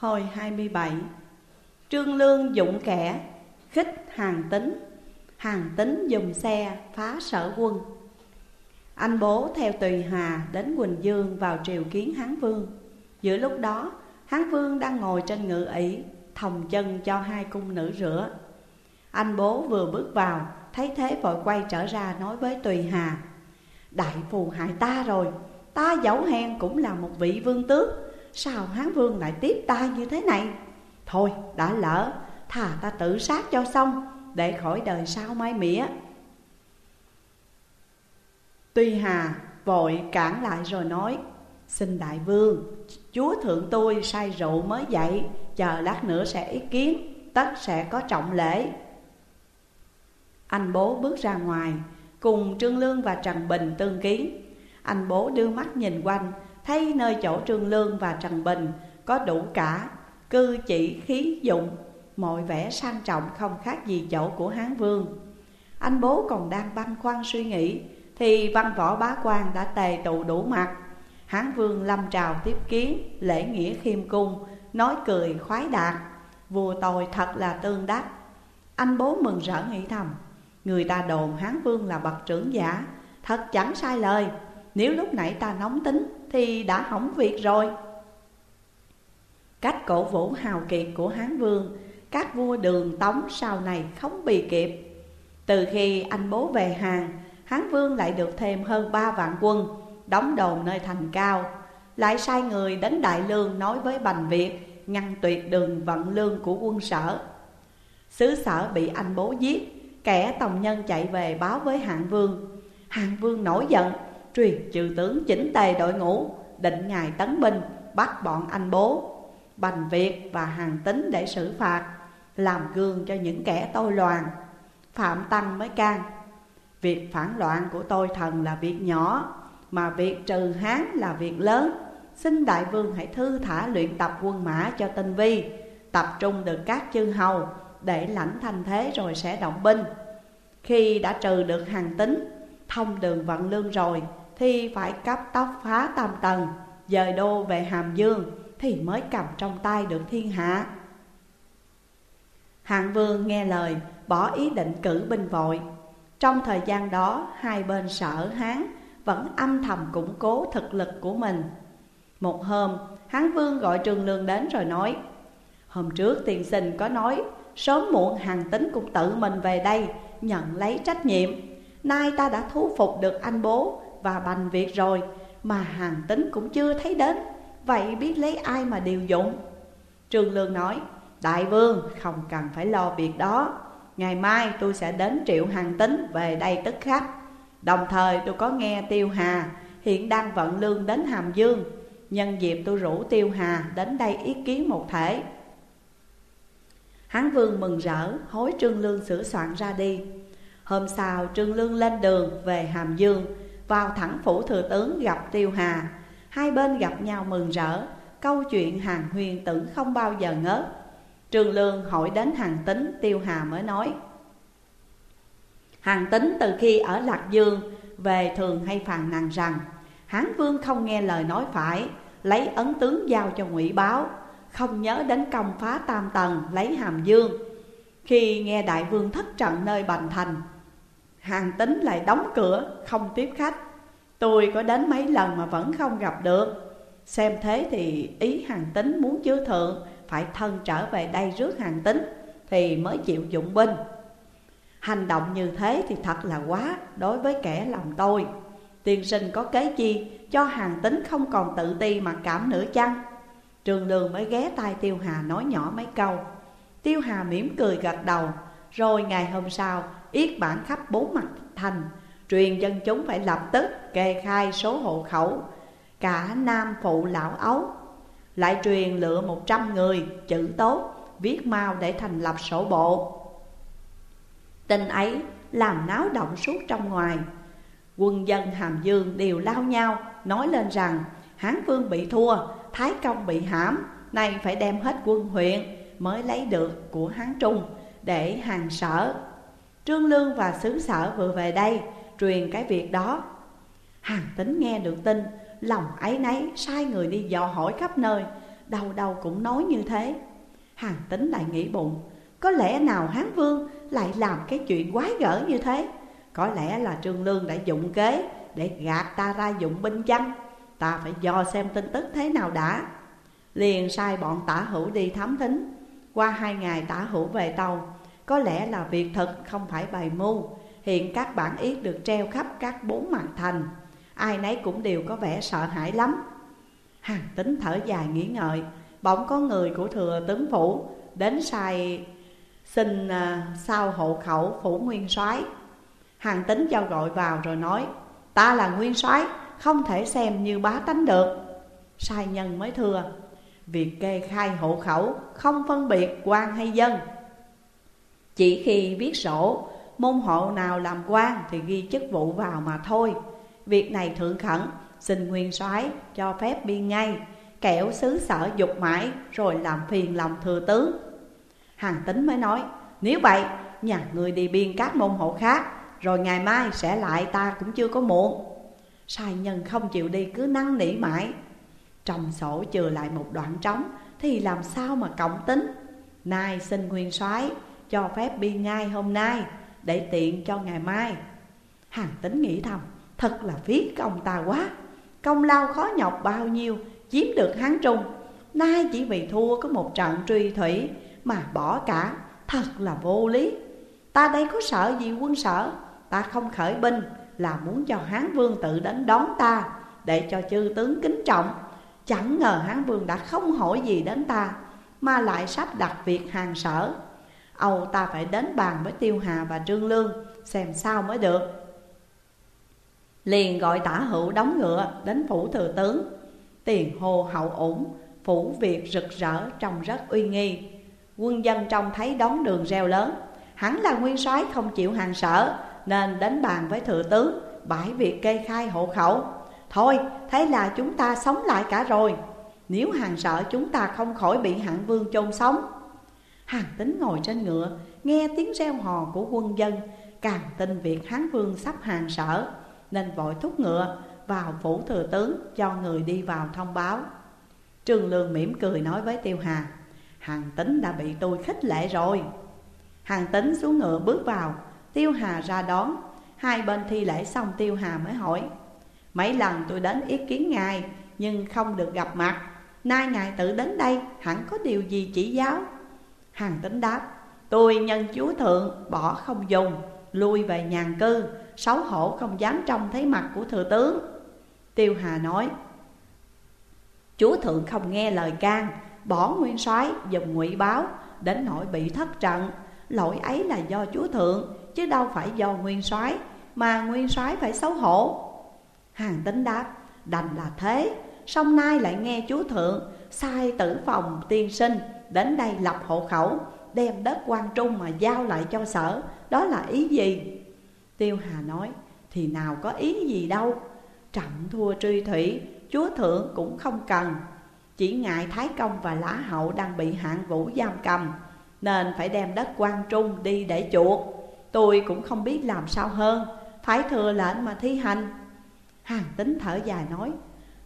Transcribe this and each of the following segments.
Hồi 27 Trương Lương dụng kẻ, khích hàng tính Hàng tính dùng xe phá sở quân. Anh bố theo Tùy Hà đến Quỳnh Dương vào triều kiến Hán Vương. Giữa lúc đó, Hán Vương đang ngồi trên ngự ỷ, Thòng chân cho hai cung nữ rửa. Anh bố vừa bước vào, Thấy thế vội quay trở ra nói với Tùy Hà, Đại phù hại ta rồi, Ta dẫu hèn cũng là một vị vương tước Sao Hán Vương lại tiếp ta như thế này? Thôi, đã lỡ, Thà ta tự sát cho xong, Để khỏi đời sau mai mỉa. Tuy Hà vội cản lại rồi nói, Xin đại vương, Chúa thượng tôi say rượu mới dậy, Chờ lát nữa sẽ ý kiến, Tất sẽ có trọng lễ. Anh bố bước ra ngoài, Cùng Trương Lương và Trần Bình tương kiến. Anh bố đưa mắt nhìn quanh Thấy nơi chỗ Trương Lương và Trần Bình, Có đủ cả, Cư chỉ khí dụng, Mọi vẻ sang trọng không khác gì chỗ của Hán Vương. Anh bố còn đang băn khoăn suy nghĩ, Thì văn võ bá quan đã tề tụ đủ mặt. Hán Vương lâm trào tiếp kiến, Lễ nghĩa khiêm cung, Nói cười khoái đạt, Vua tôi thật là tương đắc. Anh bố mừng rỡ nghĩ thầm, Người ta đồn Hán Vương là bậc trưởng giả, Thật chẳng sai lời, Nếu lúc nãy ta nóng tính thì đã hỏng việc rồi. Cách cổ vũ hào kiệt của Hán Vương, Các vua đường tống sau này không bì kịp. Từ khi anh bố về hàng Hán Vương lại được thêm hơn ba vạn quân, Đóng đồn nơi thành cao. Lại sai người đến Đại Lương nói với Bành Việt, Ngăn tuyệt đường vận lương của quân sở. Sứ sở bị anh bố giết, Kẻ tòng nhân chạy về báo với hạng vương. Hạng vương nổi giận Truyền trừ tướng chỉnh tề đội ngũ Định ngài tấn binh Bắt bọn anh bố Bành Việt và hàng tính để xử phạt Làm gương cho những kẻ tôi loàn Phạm Tăng mới can Việc phản loạn của tôi thần là việc nhỏ Mà việc trừ Hán là việc lớn. Xin đại vương hãy thư thả luyện tập quân mã cho tinh vi Tập trung được các chư hầu để lãnh thanh thế rồi sẽ động binh. Khi đã trừ được hàng tính, thông đường vận lương rồi thì phải cấp tóc phá tam tầng, dời đô về Hàm Dương Thì mới cầm trong tay được thiên hạ. Hạng vương nghe lời, bỏ ý định cử binh vội. Trong thời gian đó, hai bên sở Hán vẫn âm thầm củng cố thực lực của mình. Một hôm, Hán vương gọi Trường Lương đến rồi nói Hôm trước tiền sinh có nói Sớm muộn hàng tính cũng tự mình về đây Nhận lấy trách nhiệm. Nay ta đã thu phục được anh bố và bành việc rồi, Mà hàng tính cũng chưa thấy đến. Vậy biết lấy ai mà điều dụng? Trương Lương nói, Đại vương, không cần phải lo việc đó. Ngày mai tôi sẽ đến triệu hàng tính về đây tức khắc. Đồng thời tôi có nghe Tiêu Hà, Hiện đang vận lương đến Hàm Dương. Nhân dịp tôi rủ Tiêu Hà đến đây ý kiến một thể. Hán vương mừng rỡ, hối Trương Lương sửa soạn ra đi. Hôm sau, Trương Lương lên đường về Hàm Dương vào thẳng phủ thừa tướng gặp Tiêu Hà. Hai bên gặp nhau mừng rỡ, Câu chuyện hàng huyền tưởng không bao giờ ngớt. Trường Lương hỏi đến hàng tính, Tiêu Hà mới nói, Hàng tính từ khi ở Lạc Dương, Về thường hay phàn nàn rằng, Hán vương không nghe lời nói phải, Lấy ấn tướng giao cho ngụy báo, không nhớ đến công phá tam tầng lấy hàm dương. Khi nghe đại vương thất trận nơi Bành Thành Hàng tính lại đóng cửa, không tiếp khách. Tôi có đến mấy lần mà vẫn không gặp được. Xem thế thì ý hàng tính muốn chứa thượng, Phải thân trở về đây rước hàng tính, Thì mới chịu dụng binh. Hành động như thế thì thật là quá đối với kẻ lòng tôi. Tiên sinh có kế chi cho hàng tính không còn tự ti mà cảm nữa chăng? Trường Lương mới ghé tai Tiêu Hà nói nhỏ mấy câu. Tiêu Hà mỉm cười gật đầu, Rồi ngày hôm sau yết bản khắp bốn mặt thành, Truyền dân chúng phải lập tức kê khai số hộ khẩu, Cả nam phụ lão ấu. Lại truyền lựa một trăm người, chữ tốt, Viết mau để thành lập sổ bộ. Tin ấy làm náo động suốt trong ngoài. Quân dân Hàm Dương đều lao nhau, Nói lên rằng, Hán Vương bị thua, Thái Công bị hãm, Nay phải đem hết quân huyện Mới lấy được của Hán Trung Để hàng sở. Trương Lương và xứ sở vừa về đây, Truyền cái việc đó. Hàng tính nghe được tin, Lòng ấy nấy sai người đi dò hỏi khắp nơi, Đâu đâu cũng nói như thế. Hàng tính lại nghĩ bụng, Có lẽ nào Hán Vương lại làm cái chuyện quái gở như thế? Có lẽ là Trương Lương đã dụng kế Để gạt ta ra dụng binh chăng? Ta phải dò xem tin tức thế nào đã. Liền sai bọn tả hữu đi thám thính. Qua hai ngày tả hữu về tàu có lẽ là việc thật, không phải bài mưu. Hiện các bản yết được treo khắp các bốn mặt thành. Ai nấy cũng đều có vẻ sợ hãi lắm. Hàng tính thở dài nghĩ ngợi. Bỗng có người của thừa tướng phủ Đến sai xin à, sao hộ khẩu phủ nguyên soái. Hàng tính giao gọi vào rồi nói, Ta là nguyên soái, không thể xem như bá tánh được. Sai nhân mới thưa, Việc kê khai hộ khẩu không phân biệt quan hay dân. Chỉ khi viết sổ, Môn hộ nào làm quan thì ghi chức vụ vào mà thôi. Việc này thượng khẩn, Xin nguyên soái cho phép biên ngay, Kẻo xứ sở dục mãi, Rồi làm phiền lòng thừa tướng. Hàng tính mới nói, Nếu vậy, nhà người đi biên các môn hộ khác, Rồi ngày mai sẽ lại ta cũng chưa có muộn. Sai nhân không chịu đi cứ năn nỉ mãi. Trong sổ chừa lại một đoạn trống, Thì làm sao mà cộng tính? Nay xin nguyên soái cho phép biên ngay hôm nay, Để tiện cho ngày mai. Hàng tính nghĩ thầm, Thật là phí công ta quá. Công lao khó nhọc bao nhiêu, Chiếm được Hán Trung. Nay chỉ vì thua có một trận truy thủy, Mà bỏ cả, Thật là vô lý. Ta đây có sợ gì quân sở? Ta không khởi binh, Là muốn cho Hán Vương tự đến đón ta, Để cho chư tướng kính trọng. Chẳng ngờ Hán Vương đã không hỏi gì đến ta, Mà lại sắp đặt việc hàng sở. Âu ta phải đến bàn với Tiêu Hà và Trương Lương, Xem sao mới được. Liền gọi tả hữu đóng ngựa đến phủ thừa tướng. Tiền hồ hậu ủng, Phủ việc rực rỡ trông rất uy nghi. Quân dân trông thấy đón đường reo lớn. Hắn là nguyên soái không chịu hàng sở Nên đến bàn với thừa tướng, Bãi việc kê khai hộ khẩu. Thôi, thế là chúng ta sống lại cả rồi. Nếu hàng sở chúng ta không khỏi bị hạng vương chôn sống. Hàng tính ngồi trên ngựa, Nghe tiếng reo hò của quân dân. Càng tin việc Hán Vương sắp hàng sở, Nên vội thúc ngựa, vào phủ thừa tướng cho người đi vào thông báo. Trương Lương mỉm cười nói với Tiêu Hà, Hàng tính đã bị tôi khích lệ rồi. Hàng tính xuống ngựa bước vào, Tiêu Hà ra đón. Hai bên thi lễ xong Tiêu Hà mới hỏi, Mấy lần tôi đến ý kiến ngài, Nhưng không được gặp mặt. Nay ngài tự đến đây, hẳn có điều gì chỉ giáo? Hàng tính đáp, Tôi nhân chúa thượng, bỏ không dùng, Lui về nhàn cư, Xấu hổ không dám trông thấy mặt của thừa tướng. Tiêu Hà nói, Chúa thượng không nghe lời can, Bỏ nguyên soái dùng ngụy báo Đến nỗi bị thất trận. Lỗi ấy là do chúa thượng, Chứ đâu phải do nguyên soái, Mà nguyên soái phải xấu hổ. Hàng tính đáp, Đành là thế, Song nay lại nghe chúa thượng, Sai tử phòng tiên sinh Đến đây lập hộ khẩu, Đem đất quan trung mà giao lại cho sở. Đó là ý gì? Tiêu Hà nói, Thì nào có ý gì đâu. Trọng thua truy thủy, Chúa thượng cũng không cần. Chỉ ngại Thái Công và Lã Hậu đang bị hạng vũ giam cầm, Nên phải đem đất quan trung đi để chuộc. Tôi cũng không biết làm sao hơn, Phải thừa lệnh mà thi hành. Hàng tính thở dài nói,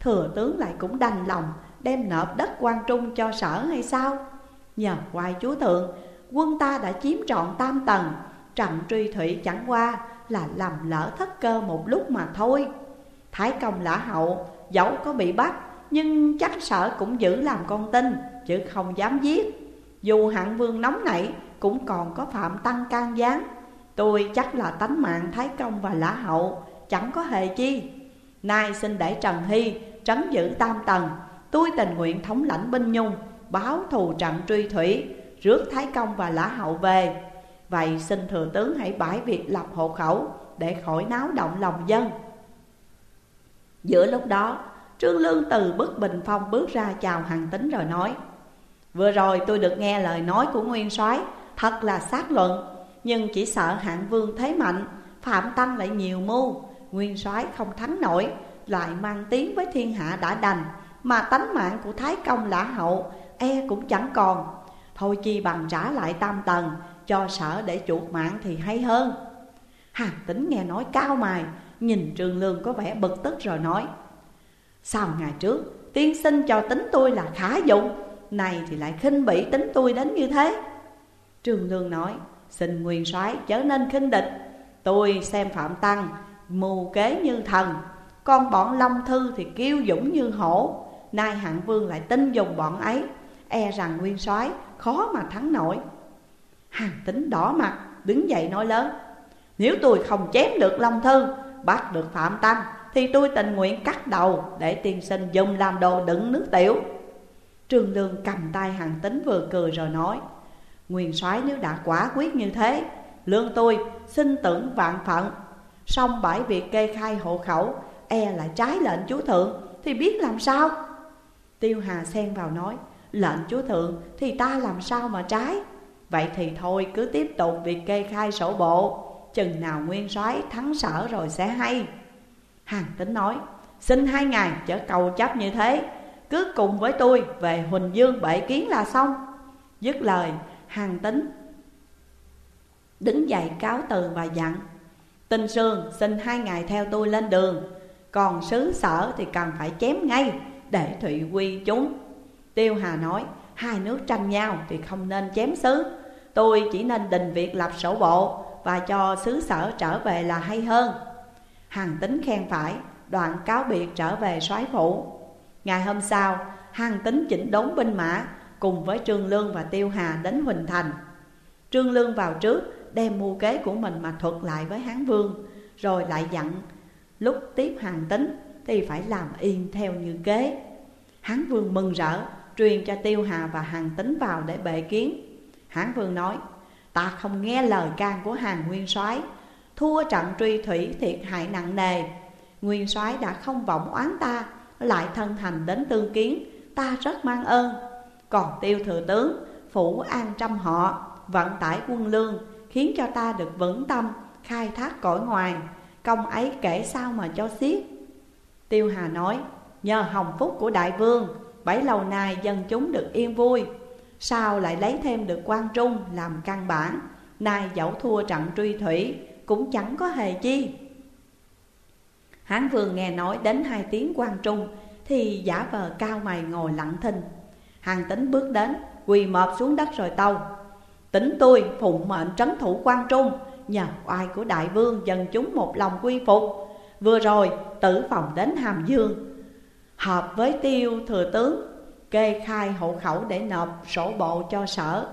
Thừa tướng lại cũng đành lòng Đem nộp đất quan trung cho sở hay sao? Nhờ quay chúa thượng, Quân ta đã chiếm trọn tam tầng Trận truy thủy chẳng qua là làm lỡ thất cơ một lúc mà thôi. Thái công lã hậu, dẫu có bị bắt, Nhưng chắc sợ cũng giữ làm con tin, Chứ không dám giết. Dù hạng vương nóng nảy, Cũng còn có phạm tăng can gián. Tôi chắc là tánh mạng Thái công và lã hậu, Chẳng có hề chi. Nay xin để Trần Hy trấn giữ tam tầng, Tôi tình nguyện thống lãnh binh nhung. Báo thù trận truy thủy, Rước Thái công và lã hậu về. Vậy xin thừa tướng hãy bãi việc lập hộ khẩu Để khỏi náo động lòng dân. Giữa lúc đó, Trương Lương từ bức bình phong bước ra chào hàng tính rồi nói, Vừa rồi tôi được nghe lời nói của Nguyên soái, Thật là xác luận, Nhưng chỉ sợ hạng vương thế mạnh, Phạm Tăng lại nhiều mưu, Nguyên soái không thắng nổi, Lại mang tiếng với thiên hạ đã đành, Mà tánh mạng của Thái Công lã hậu E cũng chẳng còn. Thôi chi bằng trả lại tam tầng, Cho sở để chuột mạng thì hay hơn. Hàng tính nghe nói cao mài, Nhìn trường Lương có vẻ bực tức rồi nói, Sao ngày trước Tiên sinh cho tính tôi là khả dụng Này thì lại khinh bỉ tính tôi đến như thế? Trường Lương nói, Xin nguyên soái chớ nên khinh địch. Tôi xem Phạm Tăng mù kế như thần Còn bọn Long Thư thì kiêu dũng như hổ. Nay hạng vương lại tin dùng bọn ấy. E rằng nguyên soái, khó mà thắng nổi. Hàn tính đỏ mặt, đứng dậy nói lớn, Nếu tôi không chém được Long Thư, Bắt được Phạm Tăng, Thì tôi tình nguyện cắt đầu Để tiên sinh dùng làm đồ đựng nước tiểu. Trương Lương cầm tay hàn tính vừa cười rồi nói, Nguyên soái nếu đã quả quyết như thế, Lương tôi xin tưởng vạn phận. Xong bãi việc kê khai hộ khẩu E lại trái lệnh chúa thượng, Thì biết làm sao? Tiêu Hà xen vào nói Lệnh chúa thượng, thì ta làm sao mà trái? Vậy thì thôi, cứ tiếp tục việc kê khai sổ bộ. Chừng nào nguyên soái thắng sở rồi sẽ hay. Hàng tính nói, Xin hai ngày chở cầu chấp như thế. Cứ cùng với tôi về Huỳnh Dương bệ kiến là xong. Dứt lời, hàng tính Đứng dậy cáo từ và dặn Tinh Sương xin hai ngày theo tôi lên đường. Còn sứ sở thì cần phải chém ngay Để Thụy Quy chúng. Tiêu Hà nói, Hai nước tranh nhau thì không nên chém sứ Tôi chỉ nên đình việc lập sổ bộ Và cho sứ sở trở về là hay hơn. Hàng tính khen phải Đoạn cáo biệt trở về soái phủ Ngày hôm sau Hàng tính chỉnh đốn binh mã Cùng với Trương Lương và Tiêu Hà đến Huỳnh Thành. Trương Lương vào trước Đem mưu kế của mình mà thuật lại với Hán Vương, Rồi lại dặn, Lúc tiếp hàng tính Thì phải làm yên theo như kế. Hán Vương mừng rỡ Truyền cho Tiêu Hà và hàng tính vào để bệ kiến. Hán Vương nói, Ta không nghe lời can của hàng nguyên soái. Thua trận truy thủy thiệt hại nặng nề. Nguyên soái đã không vọng oán ta, Lại thân hành đến tương kiến. Ta rất mang ơn. Còn tiêu thừa tướng, Phủ an trăm họ, Vận tải quân lương, Khiến cho ta được vững tâm, Khai thác cõi ngoài. Công ấy kể sao mà cho xiết? Tiêu Hà nói, Nhờ hồng phúc của đại vương Bấy lâu nay dân chúng được yên vui. Sao lại lấy thêm được quan trung làm căn bản? Nay dẫu thua trận truy thủy, Cũng chẳng có hề chi. Hán vương nghe nói đến hai tiếng quan trung, Thì giả vờ cao mày ngồi lặng thinh. Hàng tính bước đến, Quỳ mọp xuống đất rồi tâu. Tính tôi, phụng mệnh trấn thủ quan trung, Nhờ oai của đại vương dân chúng một lòng quy phục. Vừa rồi, tử phòng đến Hàm Dương Hợp với tiêu thừa tướng, Kê khai hộ khẩu để nộp sổ bộ cho sở.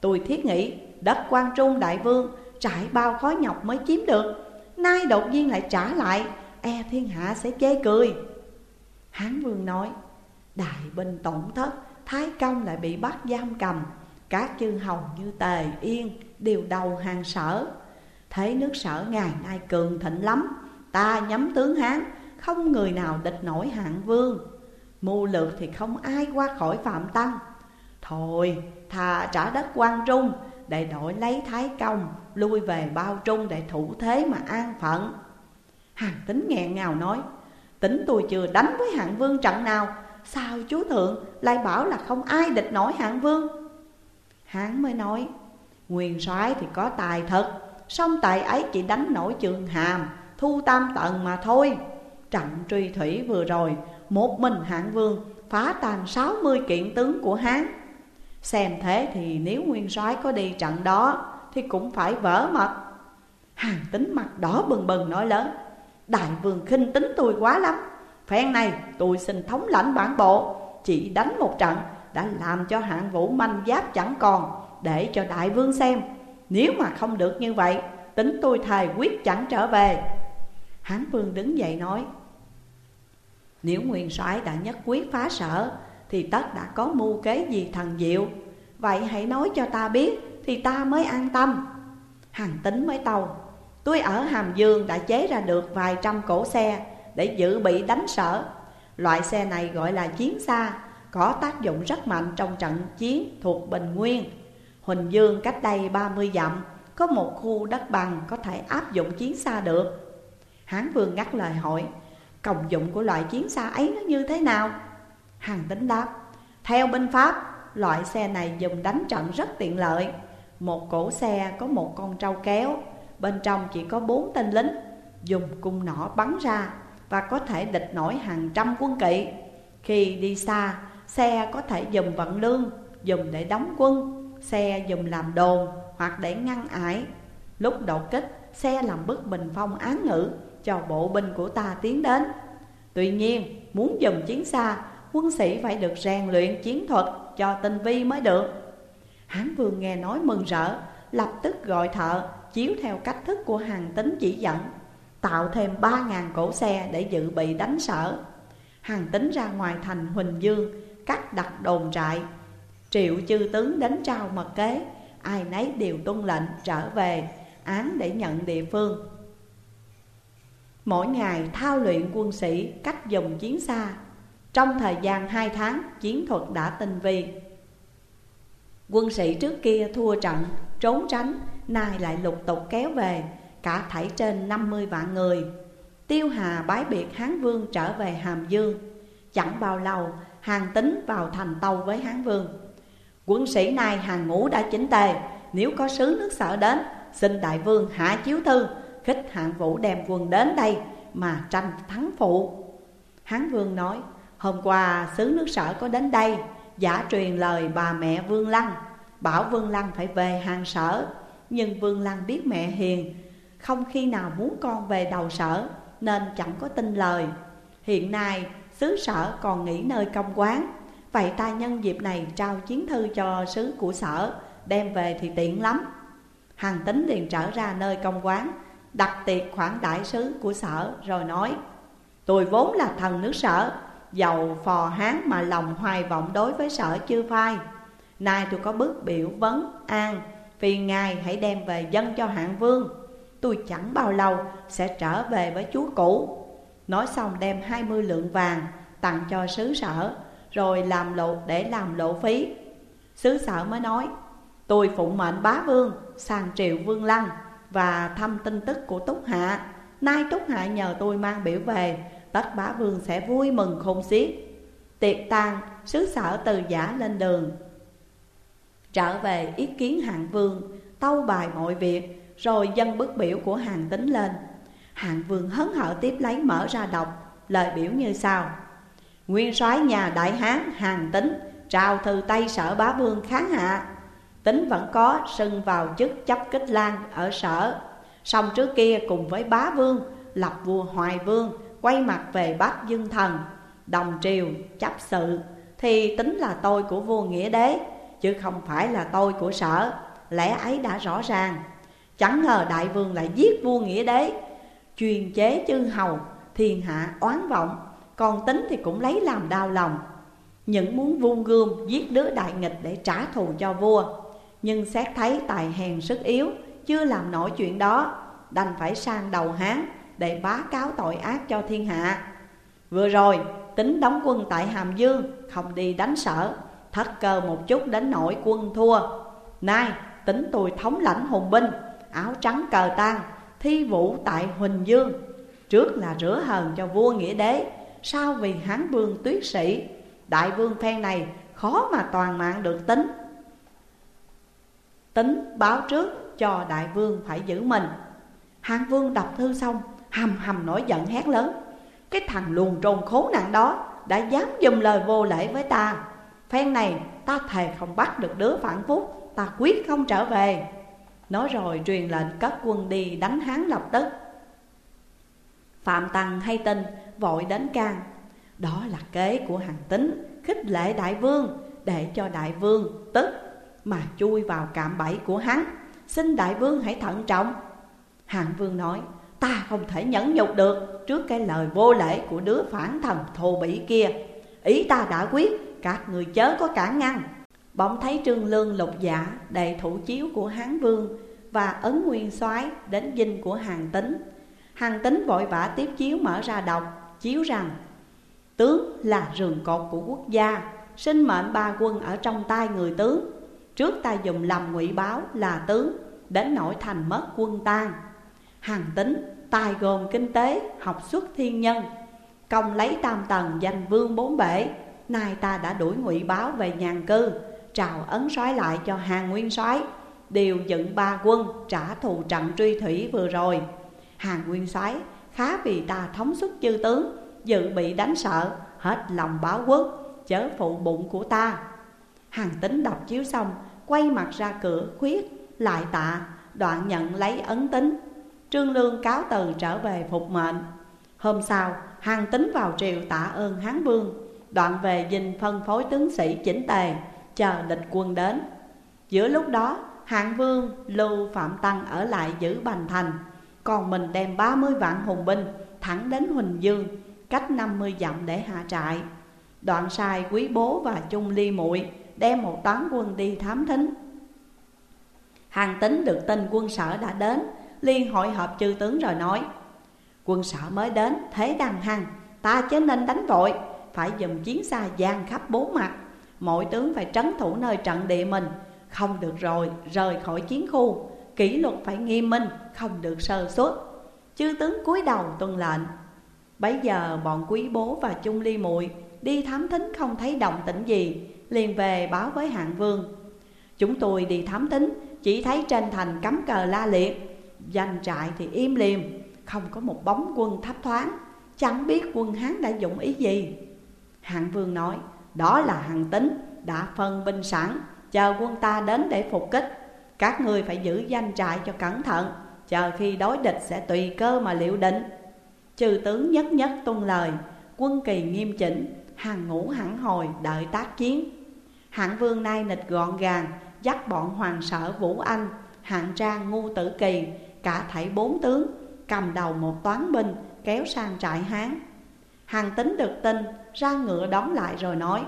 Tôi thiết nghĩ đất quan trung đại vương Trải bao khó nhọc mới chiếm được. Nay đột nhiên lại trả lại E thiên hạ sẽ chê cười. Hán vương nói, Đại binh tổn thất, Thái công lại bị bắt giam cầm. Các chư hầu như Tề Yên, Đều đầu hàng sở. Thấy nước sở ngày nay cường thịnh lắm. Ta nhắm tướng Hán không người nào địch nổi hạng vương. Mưu lược thì không ai qua khỏi Phạm Tăng. Thôi thà trả đất quan trung Để đổi lấy Thái Công, Lui về bao trung để thủ thế mà an phận. Hàng tính nghẹn ngào nói, Tính tôi chưa đánh với hạng vương trận nào, Sao chú thượng lại bảo là không ai địch nổi hạng vương? Hán mới nói, Nguyên soái thì có tài thật, Song tài ấy chỉ đánh nổi trường hàm, Thu tam tận mà thôi. Trận truy thủy vừa rồi, Một mình hạng vương, phá tan 60 kiện tướng của Hán. Xem thế thì nếu nguyên soái có đi trận đó, Thì cũng phải vỡ mật. Hàng tính mặt đỏ bừng bừng nói lớn, Đại vương khinh tính tôi quá lắm. Phen này tôi xin thống lãnh bản bộ, Chỉ đánh một trận đã làm cho hạng vũ manh giáp chẳng còn, Để cho đại vương xem. Nếu mà không được như vậy, Tính tôi thề quyết chẳng trở về. Hán vương đứng dậy nói nếu nguyên soái đã nhất quyết phá sở, Thì tất đã có mưu kế gì thần diệu? Vậy hãy nói cho ta biết, Thì ta mới an tâm. Hàng tính mới tàu Tôi ở Hàm Dương đã chế ra được vài trăm cổ xe Để dự bị đánh sở. Loại xe này gọi là chiến xa, Có tác dụng rất mạnh trong trận chiến thuộc Bình Nguyên. Huỳnh Dương cách đây 30 dặm, Có một khu đất bằng có thể áp dụng chiến xa được. Hán Vương ngắt lời hỏi Công dụng của loại chiến xa ấy nó như thế nào? Hàng tính đáp Theo binh pháp, loại xe này dùng đánh trận rất tiện lợi Một cổ xe có một con trâu kéo Bên trong chỉ có bốn tên lính Dùng cung nỏ bắn ra Và có thể địch nổi hàng trăm quân kỵ Khi đi xa, xe có thể dùng vận lương, dùng để đóng quân, xe dùng làm đồn hoặc để ngăn ải. Lúc đột kích, xe làm bức bình phong án ngữ cho bộ binh của ta tiến đến. Tuy nhiên, muốn dùng chiến xa, quân sĩ phải được rèn luyện chiến thuật cho tinh vi mới được. Hán vương nghe nói mừng rỡ, lập tức gọi thợ chiếu theo cách thức của hàng tính chỉ dẫn, tạo thêm ba ngàn cỗ xe để dự bị đánh sở. Hàng tính ra ngoài thành Huỳnh Dương, cắt đặt đồn trại. Triệu chư tướng đến trao mật kế, ai nấy đều tuân lệnh trở về án để nhận địa phương. Mỗi ngày thao luyện quân sĩ cách dùng chiến xa. Trong thời gian hai tháng chiến thuật đã tinh vi. Quân sĩ trước kia thua trận, trốn tránh Nay lại lục tục kéo về Cả thảy trên 50 vạn người. Tiêu Hà bái biệt Hán Vương trở về Hàm Dương. Chẳng bao lâu hàng tính vào thành tâu với Hán Vương. Quân sĩ này hàng ngũ đã chỉnh tề Nếu có sứ nước sở đến Xin đại vương hạ chiếu thư Khích hạng vũ đem quân đến đây Mà tranh thắng phụ. Hán vương nói, Hôm qua sứ nước sở có đến đây, Giả truyền lời bà mẹ Vương Lăng, Bảo Vương Lăng phải về hàng sở. Nhưng Vương Lăng biết mẹ hiền, Không khi nào muốn con về đầu sở, Nên chẳng có tin lời. Hiện nay sứ sở còn nghỉ nơi công quán, Vậy ta nhân dịp này trao chiến thư cho sứ của sở, Đem về thì tiện lắm. Hằng tính liền trở ra nơi công quán Đặt tiệc khoản đại sứ của sở rồi nói, Tôi vốn là thần nước sở, Giàu phò hán mà lòng hoài vọng đối với sở chưa phai. Nay tôi có bức biểu vấn an Vì ngài hãy đem về dân cho hạng vương. Tôi chẳng bao lâu sẽ trở về với chúa cũ. Nói xong đem hai mươi lượng vàng tặng cho sứ sở, Rồi làm lộ để làm lộ phí. Sứ sở mới nói, Tôi phụng mệnh bá vương, sang triệu vương lăng. Và thăm tin tức của Túc Hạ. Nay Túc Hạ nhờ tôi mang biểu về, Tất bá vương sẽ vui mừng khôn xiết. Tiệc tang sứ sở từ giả lên đường. Trở về ý kiến hạng vương, Tâu bài mọi việc, Rồi dân bức biểu của hàng tính lên. Hạng vương hấn hở tiếp lấy mở ra đọc, Lời biểu như sau. Nguyên soái nhà đại hán hàng tính, Trao thư Tây sở bá vương kháng hạ. Tính vẫn có sưng vào chức chấp kích lan ở sở. Xong trước kia cùng với bá vương, Lập vua hoài vương, Quay mặt về Bắc Dương Thần, Đồng triều, chấp sự. Thì tính là tôi của vua Nghĩa Đế, Chứ không phải là tôi của sở. Lẽ ấy đã rõ ràng. Chẳng ngờ đại vương lại giết vua Nghĩa Đế. Truyền chế chư hầu, Thiên hạ oán vọng, Còn tính thì cũng lấy làm đau lòng. Những muốn vuông gươm giết đứa đại nghịch để trả thù cho vua nhưng xét thấy tài hèn sức yếu, Chưa làm nổi chuyện đó, Đành phải sang đầu Hán Để bá cáo tội ác cho thiên hạ. Vừa rồi, tính đóng quân tại Hàm Dương, Không đi đánh sở, Thất cơ một chút đến nổi quân thua. Nay, tính tôi thống lãnh hùng binh, Áo trắng cờ tan Thi vũ tại Huỳnh Dương. Trước là rửa hờn cho vua nghĩa đế Sau vì hán vương tuyết sĩ? Đại vương phen này khó mà toàn mạng được tính. Tính báo trước cho đại vương phải giữ mình. Hạng vương đọc thư xong, Hầm hầm nổi giận hét lớn. Cái thằng luồn trồn khốn nạn đó Đã dám dùng lời vô lễ với ta. Phen này ta thề không bắt được đứa phản phúc, Ta quyết không trở về. Nói rồi truyền lệnh cất quân đi đánh hán lập tức. Phạm Tăng hay tin, vội đến can. Đó là kế của hàng tính, Khích lệ đại vương, Để cho đại vương tức mà chui vào cạm bẫy của hắn. Xin đại vương hãy thận trọng. Hạng vương nói, Ta không thể nhẫn nhục được Trước cái lời vô lễ của đứa phản thần thô bỉ kia. Ý ta đã quyết, Các người chớ có cản ngăn. Bỗng thấy trương lương lục dạ Đệ thủ chiếu của Hán vương Và ấn nguyên soái đến dinh của hàng tính Hàng tính vội vã tiếp chiếu mở ra đọc, Chiếu rằng, Tướng là rường cột của quốc gia, Sinh mệnh ba quân ở trong tay người tướng. Trước ta dùng lầm ngụy báo là tướng Đến nỗi thành mất quân tan Hàng tính, tài gồm kinh tế, học xuất thiên nhân. Công lấy tam tầng danh vương bốn bể Nay ta đã đuổi ngụy báo về nhàn cư Trào ấn soái lại cho hàng nguyên soái Điều dựng ba quân trả thù trận truy thủy vừa rồi. Hàng nguyên soái khá vì ta thống suất chư tướng Dự bị đánh sợ Hết lòng báo quốc chớ phụ bụng của ta. Hàng tính đọc chiếu xong Quay mặt ra cửa, khuyết, Lại tạ, Đoạn nhận lấy ấn tính. Trương Lương cáo từ trở về phục mệnh. Hôm sau, Hàng tính vào triều tạ ơn Hán Vương, Đoạn về dinh phân phối tướng sĩ chỉnh tề, Chờ địch quân đến. Giữa lúc đó, Hạng Vương, Lưu Phạm Tăng ở lại giữ Bành Thành, Còn mình đem 30 vạn hùng binh Thẳng đến Huỳnh Dương, Cách 50 dặm để hạ trại. Đoạn sai quý bố và chung ly muội Đem một toán quân đi thám thính. Hàng tính được tin quân sở đã đến, liền hội họp chư tướng rồi nói, Quân sở mới đến, thế đằng hằng, Ta chớ nên đánh vội, Phải dùng chiến xa gian khắp bốn mặt. Mỗi tướng phải trấn thủ nơi trận địa mình, Không được rồi rời khỏi chiến khu. Kỷ luật phải nghiêm minh, Không được sơ suất. Chư tướng cúi đầu tuân lệnh. Bấy giờ bọn quý bố và chung ly muội Đi thám thính không thấy động tĩnh gì liền về báo với hạng vương. Chúng tôi đi thám tính, Chỉ thấy trên thành cắm cờ la liệt. Danh trại thì im liềm, Không có một bóng quân thấp thoáng. Chẳng biết quân Hán đã dụng ý gì. Hạng vương nói, Đó là hàng tính, Đã phân binh sẵn, Chờ quân ta đến để phục kích. Các người phải giữ danh trại cho cẩn thận, Chờ khi đối địch sẽ tùy cơ mà liệu định. Trừ tướng nhất nhất tuân lời, Quân kỳ nghiêm chỉnh, Hàng ngũ hẳn hồi đợi tác chiến. Hạng vương nay nịch gọn gàng, Dắt bọn hoàng sở Vũ Anh, Hạng trang ngu tử kỳ, Cả thảy bốn tướng, Cầm đầu một toán binh, Kéo sang trại Hán. Hàng tính được tin, Ra ngựa đóng lại rồi nói,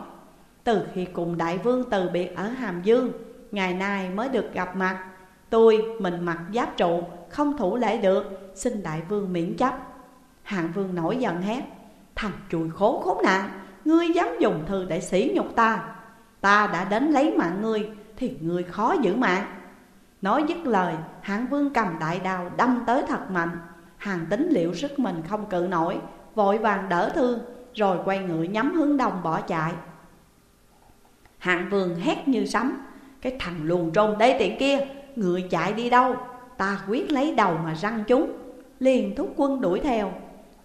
Từ khi cùng đại vương từ biệt ở Hàm Dương, Ngày nay mới được gặp mặt. Tôi, mình mặc giáp trụ, Không thủ lễ được, Xin đại vương miễn chấp. Hạng vương nổi giận hét, Thằng chùi khố khốn nạn, Ngươi dám dùng thư để sỉ nhục ta. Ta đã đến lấy mạng ngươi, Thì ngươi khó giữ mạng. Nói dứt lời Hạng vương cầm đại đao đâm tới thật mạnh. Hàng tính liệu sức mình không cự nổi, Vội vàng đỡ thương, Rồi quay ngựa nhắm hướng đông bỏ chạy. Hạng vương hét như sấm, Cái thằng luồn trôn đê tiện kia ngựa chạy đi đâu? Ta quyết lấy đầu mà răng chúng. Liền thúc quân đuổi theo.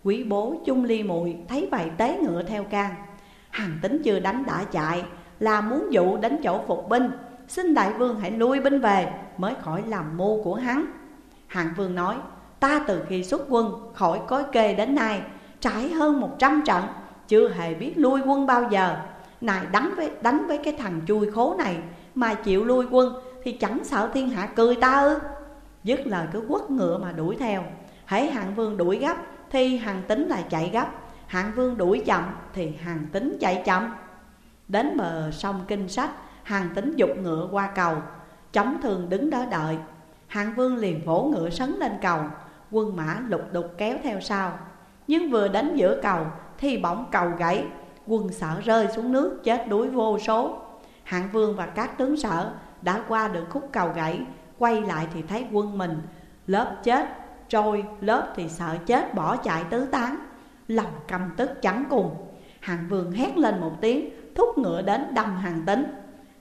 Quý bố chung ly muội thấy vậy tế ngựa theo can. Hàng tính chưa đánh đã chạy là muốn dụ đến chỗ phục binh. Xin đại vương hãy lui binh về Mới khỏi làm mưu của hắn. Hạng vương nói Ta từ khi xuất quân khỏi cối kê đến nay Trải hơn một trăm trận Chưa hề biết lui quân bao giờ. Này đánh với, đánh với cái thằng chui khố này Mà chịu lui quân Thì chẳng sợ thiên hạ cười ta ư? Dứt lời cứ quất ngựa mà đuổi theo. Hãy hạng vương đuổi gấp Thì hàng tính lại chạy gấp. Hạng vương đuổi chậm Thì hàng tính chạy chậm. Đến bờ sông kinh sách, Hàng tính dục ngựa qua cầu. Chống thường đứng đó đợi. Hạng vương liền vỗ ngựa sấn lên cầu. Quân mã lục đục kéo theo sau. Nhưng vừa đến giữa cầu, Thì bỗng cầu gãy. Quân sở rơi xuống nước, chết đuối vô số. Hạng vương và các tướng sở Đã qua được khúc cầu gãy, Quay lại thì thấy quân mình. Lớp chết, trôi, Lớp thì sợ chết, bỏ chạy tứ tán. Lòng căm tức chẳng cùng. Hạng vương hét lên một tiếng Thúc ngựa đến đâm hàng tính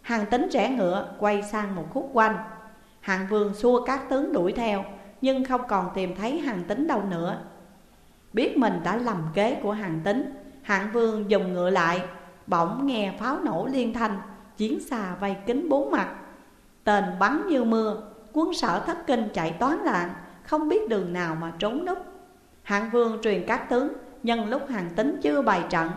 Hàng tính rẽ ngựa quay sang một khúc quanh. Hàng vương xua các tướng đuổi theo, Nhưng không còn tìm thấy hàng tính đâu nữa. Biết mình đã lầm kế của hàng tính Hạng vương dùng ngựa lại, Bỗng nghe pháo nổ liên thanh, Chiến xa vây kính bốn mặt. Tên bắn như mưa, Quân sở thất kinh chạy toán loạn, Không biết đường nào mà trốn núp. Hạng vương truyền các tướng Nhân lúc hàng tính chưa bày trận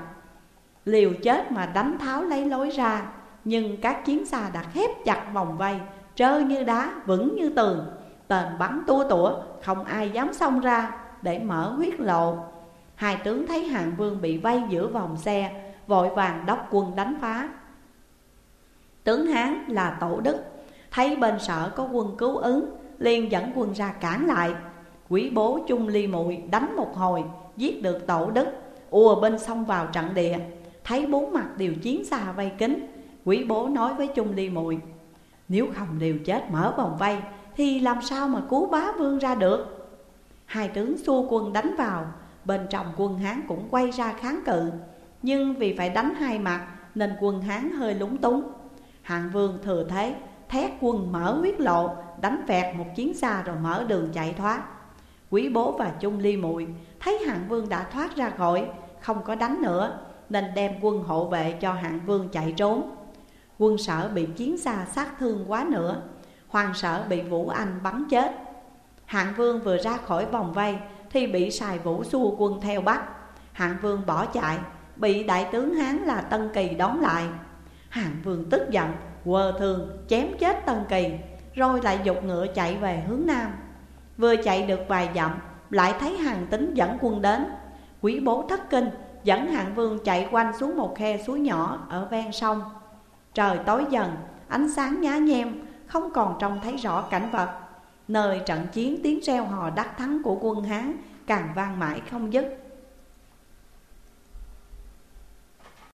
Liều chết mà đánh tháo lấy lối ra. Nhưng các chiến xa đã khép chặt vòng vây Trơ như đá, vững như tường. Tên bắn tua tủa, không ai dám xông ra Để mở huyết lộ. Hai tướng thấy hạng vương bị vây giữa vòng xe Vội vàng đốc quân đánh phá. Tướng Hán là Tổ Đức Thấy bên sở có quân cứu ứng liền dẫn quân ra cản lại. Quý bố chung ly muội đánh một hồi Giết được Tổ Đức Ùa bên sông vào trận địa. Thấy bốn mặt đều chiến xa vây kính Quý bố nói với chung ly muội Nếu không đều chết mở vòng vây, Thì làm sao mà cứu bá vương ra được? Hai tướng xua quân đánh vào, Bên trong quân Hán cũng quay ra kháng cự, Nhưng vì phải đánh hai mặt Nên quân Hán hơi lúng túng. Hạng vương thừa thế Thét quân mở huyết lộ, Đánh vẹt một chiến xa rồi mở đường chạy thoát. Quý bố và chung ly muội Thấy hạng vương đã thoát ra khỏi, Không có đánh nữa nên đem quân hộ vệ cho hạng vương chạy trốn. Quân sở bị chiến xa sát thương quá nữa, Hoàng sở bị Vũ Anh bắn chết. Hạng vương vừa ra khỏi vòng vây Thì bị sài vũ xua quân theo bắt. Hạng vương bỏ chạy, Bị đại tướng Hán là Tân Kỳ đón lại. Hạng vương tức giận, quờ thường, chém chết Tân Kỳ, Rồi lại dục ngựa chạy về hướng Nam. Vừa chạy được vài dặm, Lại thấy hàng tính dẫn quân đến. Quý bố thất kinh Dẫn hạng vương chạy quanh xuống một khe suối nhỏ Ở ven sông. Trời tối dần, Ánh sáng nhá nhem, Không còn trông thấy rõ cảnh vật. Nơi trận chiến tiếng reo hò đắc thắng của quân Hán Càng vang mãi không dứt.